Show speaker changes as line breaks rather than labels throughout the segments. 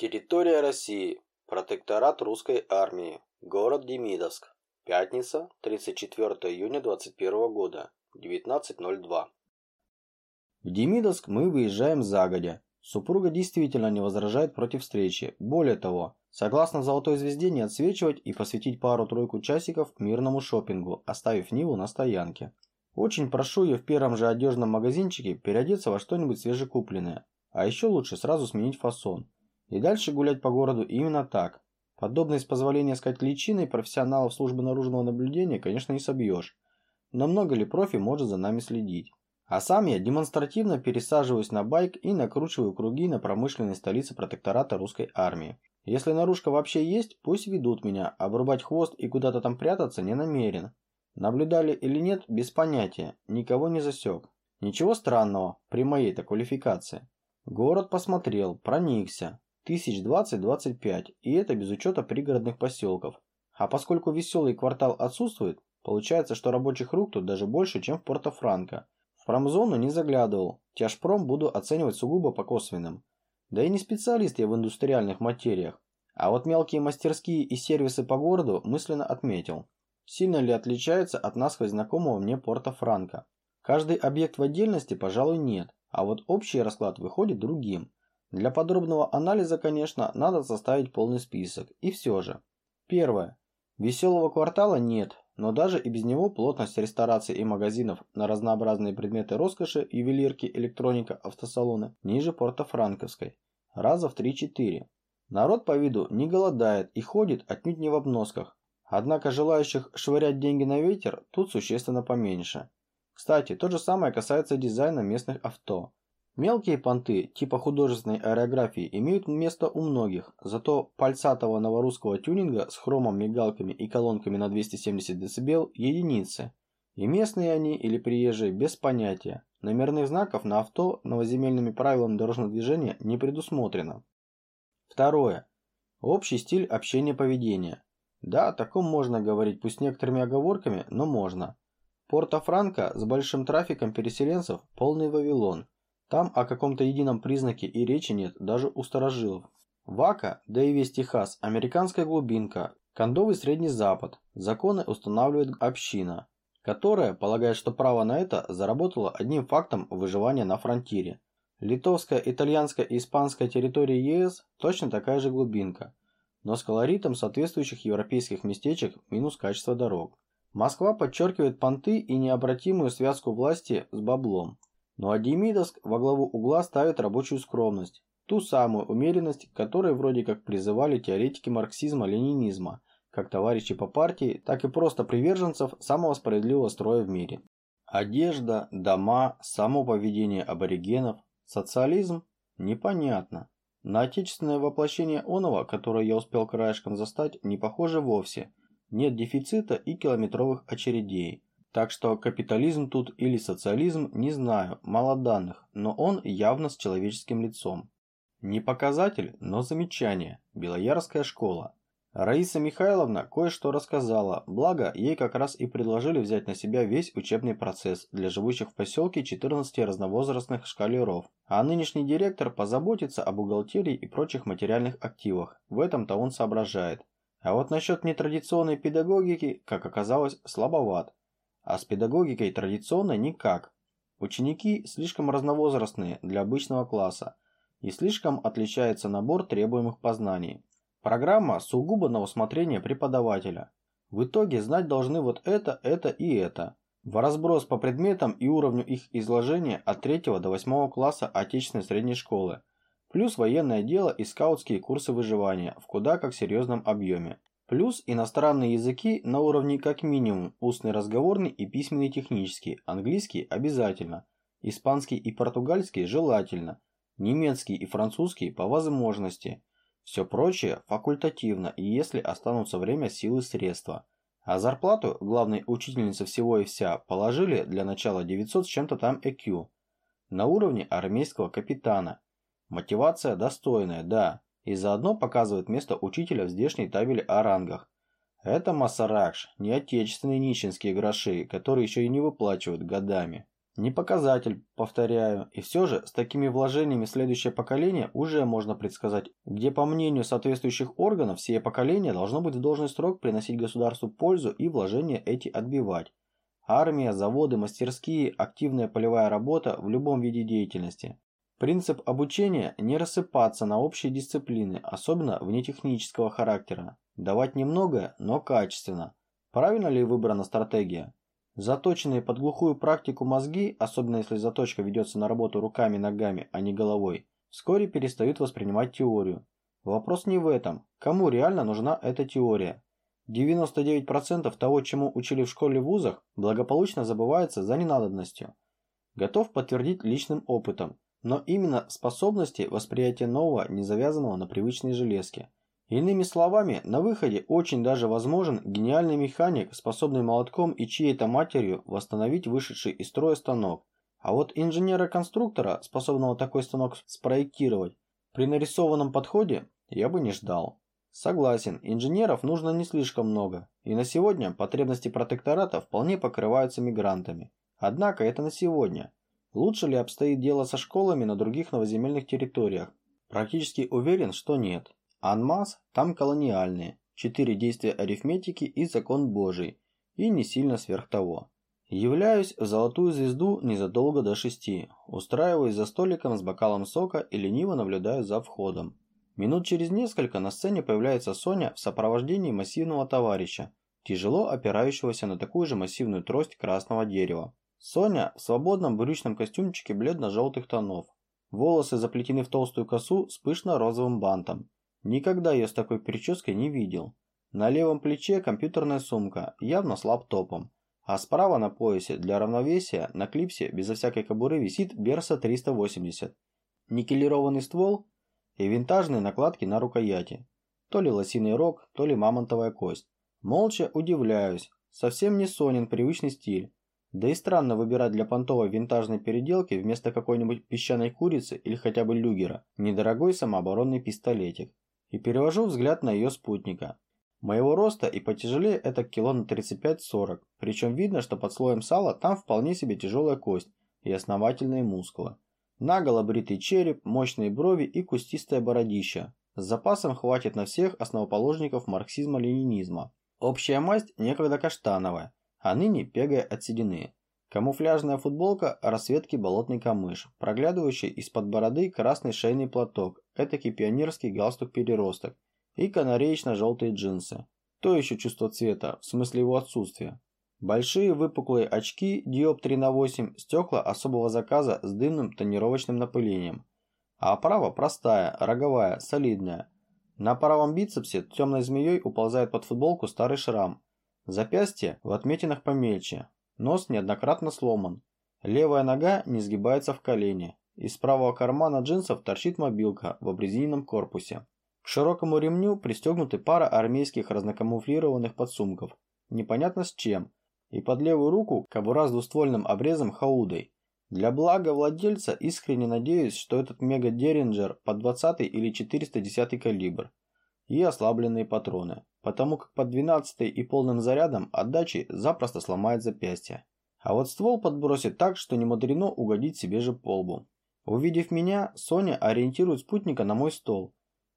Территория России. Протекторат русской армии. Город Демидовск. Пятница, 34 июня 21 года, 19.02.
В Демидовск мы выезжаем загодя. Супруга действительно не возражает против встречи. Более того, согласна золотой звезде не отсвечивать и посвятить пару-тройку часиков мирному шопингу, оставив Ниву на стоянке. Очень прошу ее в первом же одежном магазинчике переодеться во что-нибудь свежекупленное. А еще лучше сразу сменить фасон. И дальше гулять по городу именно так. Подобное, с позволения сказать, личиной профессионалов службы наружного наблюдения, конечно, не собьешь. Но много ли профи может за нами следить? А сам я демонстративно пересаживаюсь на байк и накручиваю круги на промышленной столице протектората русской армии. Если наружка вообще есть, пусть ведут меня, обрубать хвост и куда-то там прятаться не намерен. Наблюдали или нет, без понятия, никого не засек. Ничего странного при моей-то квалификации. Город посмотрел, проникся. Тысяч двадцать-двадцать пять, и это без учета пригородных поселков. А поскольку веселый квартал отсутствует, получается, что рабочих рук тут даже больше, чем в Порто-Франко. В промзону не заглядывал, тяжпром буду оценивать сугубо по косвенным. Да и не специалист я в индустриальных материях. А вот мелкие мастерские и сервисы по городу мысленно отметил. Сильно ли отличается от насквозь знакомого мне Порто-Франко? Каждый объект в отдельности, пожалуй, нет, а вот общий расклад выходит другим. Для подробного анализа, конечно, надо составить полный список. И все же. Первое. Веселого квартала нет, но даже и без него плотность рестораций и магазинов на разнообразные предметы роскоши, ювелирки, электроника, автосалоны ниже Порто-Франковской. Раза в 3-4. Народ по виду не голодает и ходит отнюдь не в обносках. Однако желающих швырять деньги на ветер тут существенно поменьше. Кстати, то же самое касается дизайна местных авто. Мелкие понты типа художественной аэрографии имеют место у многих, зато пальцатого новорусского тюнинга с хромом, мигалками и колонками на 270 дБ единицы. И местные они или приезжие без понятия. Номерных знаков на авто новоземельными правилами дорожного движения не предусмотрено. Второе. Общий стиль общения-поведения. Да, о таком можно говорить, пусть некоторыми оговорками, но можно. Порто-Франко с большим трафиком переселенцев – полный Вавилон – там о каком-то едином признаке и речи нет даже у старожилов. Вака, да и весь Техас – американская глубинка, кондовый Средний Запад. Законы устанавливает община, которая, полагая, что право на это, заработала одним фактом выживания на фронтире. Литовская, итальянская и испанская территории ЕС – точно такая же глубинка, но с колоритом соответствующих европейских местечек минус качество дорог. Москва подчеркивает понты и необратимую связку власти с баблом. Ну а Демидовск во главу угла ставит рабочую скромность, ту самую умеренность, которой вроде как призывали теоретики марксизма-ленинизма, как товарищи по партии, так и просто приверженцев самого справедливого строя в мире. Одежда, дома, само поведение аборигенов, социализм – непонятно. На отечественное воплощение оного, которое я успел краешком застать, не похоже вовсе. Нет дефицита и километровых очередей. Так что капитализм тут или социализм, не знаю, мало данных, но он явно с человеческим лицом. Не показатель, но замечание. Белоярская школа. Раиса Михайловна кое-что рассказала, благо ей как раз и предложили взять на себя весь учебный процесс для живущих в поселке 14 разновозрастных шкалеров. А нынешний директор позаботится об бухгалтерии и прочих материальных активах. В этом-то он соображает. А вот насчет нетрадиционной педагогики, как оказалось, слабоват. А с педагогикой традиционно никак. Ученики слишком разновозрастные для обычного класса и слишком отличается набор требуемых познаний. Программа сугубо на усмотрение преподавателя. В итоге знать должны вот это, это и это. В разброс по предметам и уровню их изложения от 3 до 8 класса отечественной средней школы. Плюс военное дело и скаутские курсы выживания в куда как серьезном объеме. Плюс иностранные языки на уровне как минимум устный разговорный и письменный технический, английский обязательно, испанский и португальский желательно, немецкий и французский по возможности. Все прочее факультативно и если останутся время, силы, средства. А зарплату главной учительницы всего и вся положили для начала 900 с чем-то там EQ. На уровне армейского капитана. Мотивация достойная, да и заодно показывает место учителя в здешней табели о рангах. Это Масаракш, не отечественные нищенские гроши, которые еще и не выплачивают годами. Не показатель, повторяю, и все же с такими вложениями следующее поколение уже можно предсказать, где по мнению соответствующих органов сие поколение должно быть в должный срок приносить государству пользу и вложения эти отбивать. Армия, заводы, мастерские, активная полевая работа в любом виде деятельности. Принцип обучения – не рассыпаться на общие дисциплины, особенно внетехнического характера. Давать немного, но качественно. Правильно ли выбрана стратегия? Заточенные под глухую практику мозги, особенно если заточка ведется на работу руками, ногами, а не головой, вскоре перестают воспринимать теорию. Вопрос не в этом. Кому реально нужна эта теория? 99% того, чему учили в школе вузах, благополучно забывается за ненадобностью. Готов подтвердить личным опытом, но именно способности восприятия нового, не завязанного на привычные железки – Иными словами, на выходе очень даже возможен гениальный механик, способный молотком и чьей-то матерью восстановить вышедший из строя станок. А вот инженера-конструктора, способного такой станок спроектировать, при нарисованном подходе я бы не ждал. Согласен, инженеров нужно не слишком много, и на сегодня потребности протектората вполне покрываются мигрантами. Однако это на сегодня. Лучше ли обстоит дело со школами на других новоземельных территориях? Практически уверен, что нет. Анмаз там колониальные, четыре действия арифметики и закон Божий, и не сильно сверх того. Являюсь в золотую звезду незадолго до шести, устраиваюсь за столиком с бокалом сока и лениво наблюдаю за входом. Минут через несколько на сцене появляется Соня в сопровождении массивного товарища, тяжело опирающегося на такую же массивную трость красного дерева. Соня в свободном брючном костюмчике бледно-желтых тонов. Волосы заплетены в толстую косу с пышно-розовым бантом. Никогда ее с такой прической не видел. На левом плече компьютерная сумка, явно с лаптопом. А справа на поясе для равновесия на клипсе безо всякой кобуры висит Берса 380. Никелированный ствол и винтажные накладки на рукояти. То ли лосиный рог, то ли мамонтовая кость. Молча удивляюсь. Совсем не Сонин привычный стиль. Да и странно выбирать для понтовой винтажной переделки вместо какой-нибудь песчаной курицы или хотя бы люгера недорогой самооборонный пистолетик и перевожу взгляд на ее спутника. Моего роста и потяжелее это кило на 35-40, причем видно, что под слоем сала там вполне себе тяжелая кость и основательные мускулы. Наголо бритый череп, мощные брови и кустистое бородище. С запасом хватит на всех основоположников марксизма-ленинизма. Общая масть некогда каштановая, а ныне пегая от седины. Камуфляжная футболка расцветки болотный камыш, проглядывающий из-под бороды красный шейный платок, этакий пионерский галстук-переросток и канареечно-желтые джинсы. То еще чувство цвета, в смысле его отсутствия. Большие выпуклые очки диоптрий на 8, стекла особого заказа с дымным тонировочным напылением. А оправа простая, роговая, солидная. На правом бицепсе темной змеей уползает под футболку старый шрам. Запястье в отметинах помельче, Нос неоднократно сломан. Левая нога не сгибается в колени. Из правого кармана джинсов торчит мобилка в обрезиненном корпусе. К широкому ремню пристегнуты пара армейских разнокамуфлированных подсумков. Непонятно с чем. И под левую руку кобура с двуствольным обрезом хаудой. Для блага владельца искренне надеюсь, что этот мега Деринджер под 20 или 410 калибр. И ослабленные патроны потому как под 12 и полным зарядом отдачи запросто сломает запястье. А вот ствол подбросит так, что не мудрено угодить себе же по лбу. Увидев меня, Соня ориентирует спутника на мой стол.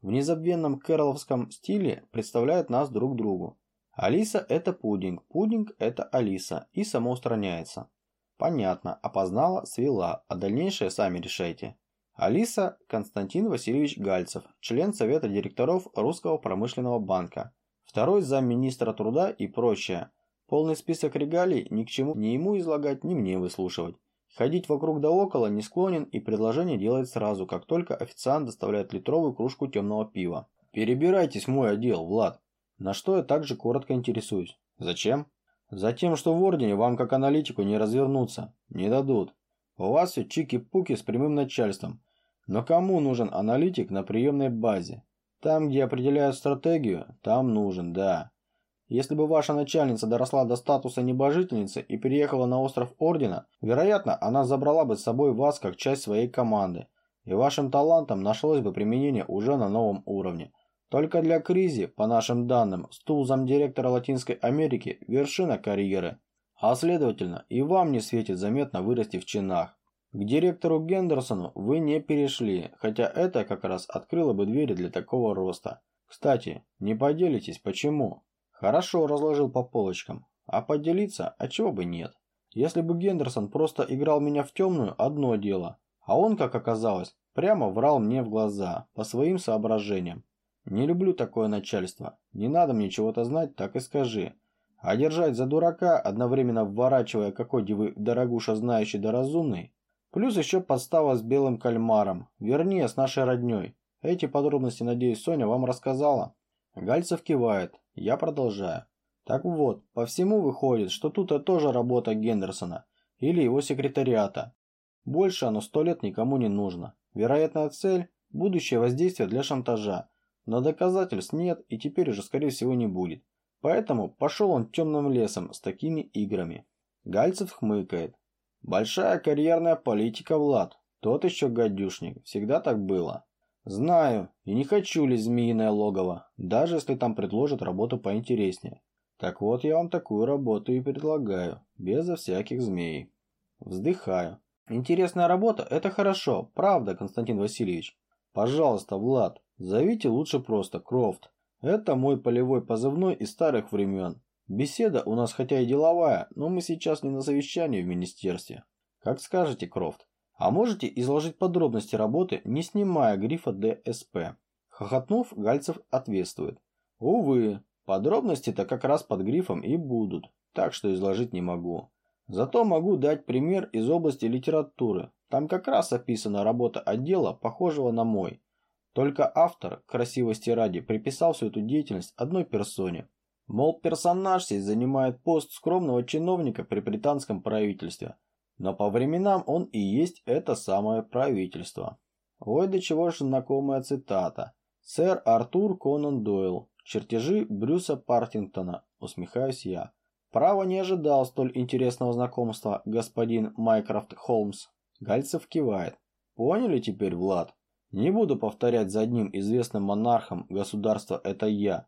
В незабвенном кэроловском стиле представляет нас друг другу. Алиса – это пудинг, пудинг – это Алиса и самоустраняется. Понятно, опознала, свела, а дальнейшее сами решайте. Алиса Константин Васильевич Гальцев, член Совета директоров Русского промышленного банка, второй замминистра труда и прочее. Полный список регалий ни к чему ни ему излагать, ни мне выслушивать. Ходить вокруг да около не склонен и предложение делает сразу, как только официант доставляет литровую кружку темного пива. Перебирайтесь мой отдел, Влад. На что я также коротко интересуюсь. Зачем? Затем, что в Ордене вам как аналитику не развернуться. Не дадут. У вас все чики-пуки с прямым начальством. Но кому нужен аналитик на приемной базе? Там, где определяют стратегию, там нужен, да. Если бы ваша начальница доросла до статуса небожительницы и переехала на остров Ордена, вероятно, она забрала бы с собой вас как часть своей команды, и вашим талантам нашлось бы применение уже на новом уровне. Только для Кризи, по нашим данным, стул замдиректора Латинской Америки – вершина карьеры. А следовательно, и вам не светит заметно вырасти в чинах. К директору Гендерсону вы не перешли, хотя это как раз открыло бы двери для такого роста. Кстати, не поделитесь, почему? Хорошо разложил по полочкам. А поделиться, а чего бы нет? Если бы Гендерсон просто играл меня в темную, одно дело. А он, как оказалось, прямо врал мне в глаза, по своим соображениям. Не люблю такое начальство. Не надо мне чего-то знать, так и скажи. А держать за дурака, одновременно вворачивая какой вы дорогуша знающий да разумный, Плюс еще подстава с белым кальмаром. Вернее, с нашей родней. Эти подробности, надеюсь, Соня вам рассказала. Гальцев кивает. Я продолжаю. Так вот, по всему выходит, что тут это тоже работа Гендерсона или его секретариата. Больше оно сто лет никому не нужно. Вероятная цель – будущее воздействие для шантажа. Но доказательств нет и теперь уже скорее всего не будет. Поэтому пошел он темным лесом с такими играми. Гальцев хмыкает. Большая карьерная политика, Влад. Тот еще гадюшник. Всегда так было. Знаю. И не хочу ли змеиное логово, даже если там предложат работу поинтереснее. Так вот, я вам такую работу и предлагаю, безо всяких змей. Вздыхаю. Интересная работа – это хорошо, правда, Константин Васильевич. Пожалуйста, Влад, зовите лучше просто Крофт. Это мой полевой позывной из старых времен. Беседа у нас хотя и деловая, но мы сейчас не на совещании в министерстве. Как скажете, Крофт. А можете изложить подробности работы, не снимая грифа ДСП? Хохотнув, Гальцев ответствует. Увы, подробности-то как раз под грифом и будут, так что изложить не могу. Зато могу дать пример из области литературы. Там как раз описана работа отдела, похожего на мой. Только автор, красивости ради, приписал всю эту деятельность одной персоне. Мол, персонаж сей занимает пост скромного чиновника при британском правительстве. Но по временам он и есть это самое правительство. Ой, до чего же знакомая цитата. Сэр Артур Конан Дойл. Чертежи Брюса Партингтона. Усмехаюсь я. Право не ожидал столь интересного знакомства, господин Майкрофт Холмс. Гальцев кивает. Поняли теперь, Влад? Не буду повторять за одним известным монархом государства это я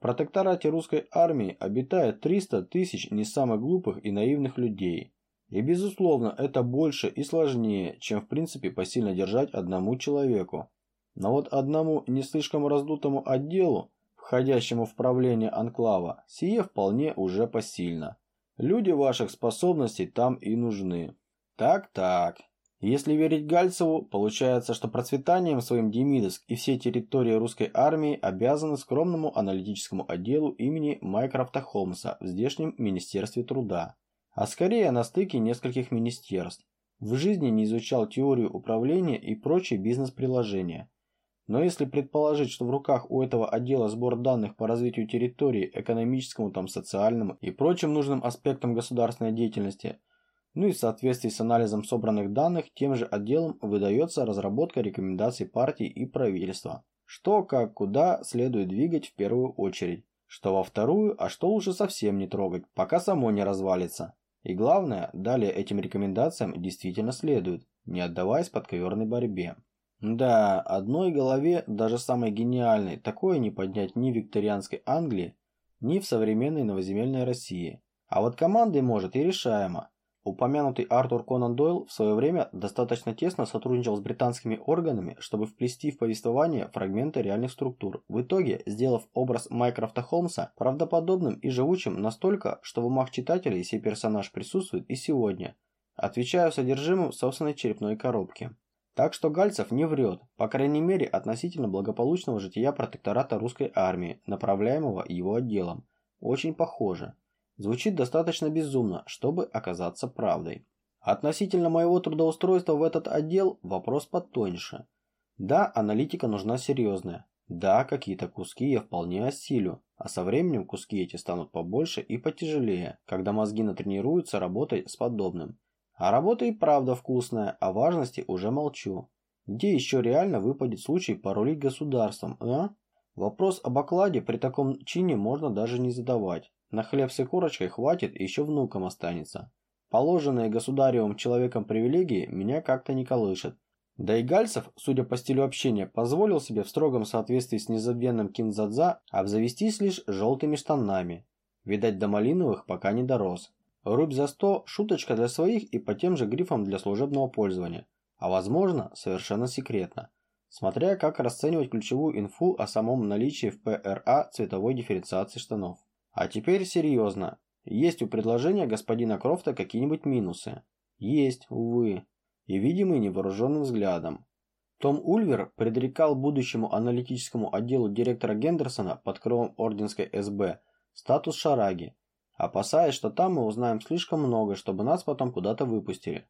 протекторате русской армии обитает 300 тысяч не самых глупых и наивных людей. И безусловно, это больше и сложнее, чем в принципе посильно держать одному человеку. Но вот одному не слишком раздутому отделу, входящему в правление анклава, сие вполне уже посильно. Люди ваших способностей там и нужны. Так-так, если верить Гальцеву, получается, что процветанием своим Демидовск и все территории русской армии обязаны скромному аналитическому отделу имени Майкрофта Холмса в здешнем Министерстве труда. А скорее на стыке нескольких министерств. В жизни не изучал теорию управления и прочие бизнес-приложения. Но если предположить, что в руках у этого отдела сбор данных по развитию территории, экономическому, там, социальному и прочим нужным аспектам государственной деятельности – ну и в соответствии с анализом собранных данных, тем же отделом выдается разработка рекомендаций партии и правительства. Что, как, куда следует двигать в первую очередь. Что во вторую, а что лучше совсем не трогать, пока само не развалится. И главное, далее этим рекомендациям действительно следует, не отдаваясь подковерной борьбе. Да, одной голове, даже самой гениальной, такое не поднять ни в викторианской Англии, ни в современной новоземельной России. А вот командой может и решаемо. Упомянутый Артур Конан Дойл в свое время достаточно тесно сотрудничал с британскими органами, чтобы вплести в повествование фрагменты реальных структур, в итоге сделав образ Майкрофта Холмса правдоподобным и живучим настолько, что в умах читателей сей персонаж присутствует и сегодня, отвечая содержимым собственной черепной коробки. Так что Гальцев не врет, по крайней мере относительно благополучного жития протектората русской армии, направляемого его отделом. Очень похоже. Звучит достаточно безумно, чтобы оказаться правдой. Относительно моего трудоустройства в этот отдел вопрос потоньше. Да, аналитика нужна серьезная. Да, какие-то куски я вполне осилю, а со временем куски эти станут побольше и потяжелее, когда мозги натренируются работой с подобным. А работа и правда вкусная, о важности уже молчу. Где еще реально выпадет случай порулить государством, а? Вопрос об окладе при таком чине можно даже не задавать. На хлеб с икорочкой хватит, еще внукам останется. Положенные государевым человеком привилегии меня как-то не колышет. Да и Гальцев, судя по стилю общения, позволил себе в строгом соответствии с незабвенным кинзадза обзавестись лишь желтыми штанами. Видать, до малиновых пока не дорос. Рубь за 100 – шуточка для своих и по тем же грифам для служебного пользования. А возможно, совершенно секретно. Смотря как расценивать ключевую инфу о самом наличии в ПРА цветовой дифференциации штанов. А теперь серьезно. Есть у предложения господина Крофта какие-нибудь минусы? Есть, увы. И видимые невооруженным взглядом. Том Ульвер предрекал будущему аналитическому отделу директора Гендерсона под крылом Орденской СБ статус шараги, опасаясь, что там мы узнаем слишком много, чтобы нас потом куда-то выпустили.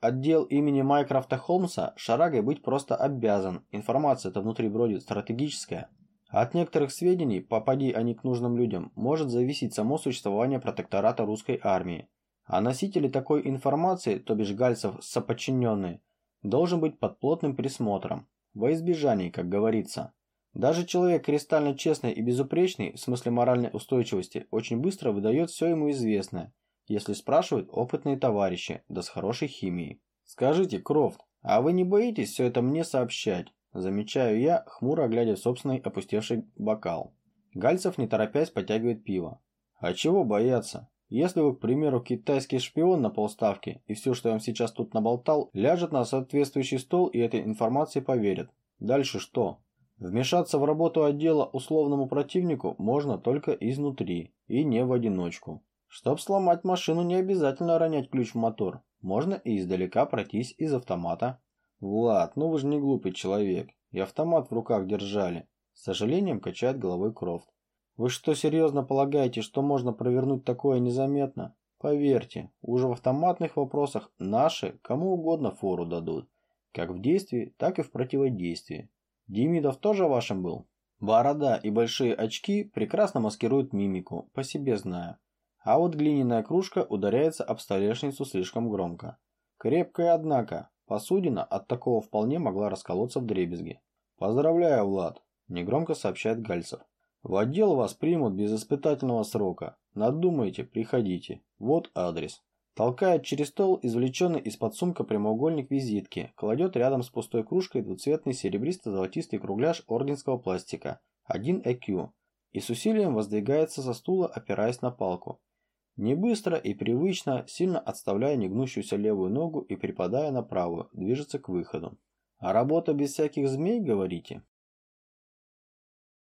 Отдел имени Майкрофта Холмса шарагой быть просто обязан, информация-то внутри бродит стратегическая. От некоторых сведений, попади они к нужным людям, может зависеть само существование протектората русской армии. А носители такой информации, то бишь гальцев соподчиненные, должен быть под плотным присмотром, во избежание, как говорится. Даже человек кристально честный и безупречный, в смысле моральной устойчивости, очень быстро выдает все ему известное, если спрашивают опытные товарищи, да с хорошей химией. Скажите, Крофт, а вы не боитесь все это мне сообщать? Замечаю я, хмуро глядя в собственный опустевший бокал. Гальцев, не торопясь, потягивает пиво. А чего бояться? Если вы, к примеру, китайский шпион на полставки, и все, что я вам сейчас тут наболтал, ляжет на соответствующий стол и этой информации поверят. Дальше что? Вмешаться в работу отдела условному противнику можно только изнутри, и не в одиночку. Чтоб сломать машину, не обязательно ронять ключ в мотор. Можно и издалека пройтись из автомата. Влад, ну вы же не глупый человек. И автомат в руках держали. С сожалением качает головой Крофт. Вы что, серьезно полагаете, что можно провернуть такое незаметно? Поверьте, уже в автоматных вопросах наши кому угодно фору дадут. Как в действии, так и в противодействии. Демидов тоже вашим был? Борода и большие очки прекрасно маскируют мимику, по себе знаю. А вот глиняная кружка ударяется об столешницу слишком громко. Крепкая, однако. Посудина от такого вполне могла расколоться в дребезги. «Поздравляю, Влад», – негромко сообщает Гальцев. В отдел вас примут без испытательного срока. Надумайте, приходите. Вот адрес. Толкает через стол извлеченный из-под сумка прямоугольник визитки, кладет рядом с пустой кружкой двуцветный серебристо-золотистый кругляш орденского пластика, 1 EQ, и с усилием воздвигается со стула, опираясь на палку. Не быстро и привычно, сильно отставляя негнущуюся левую ногу и припадая на правую, движется к выходу. А работа без всяких змей, говорите?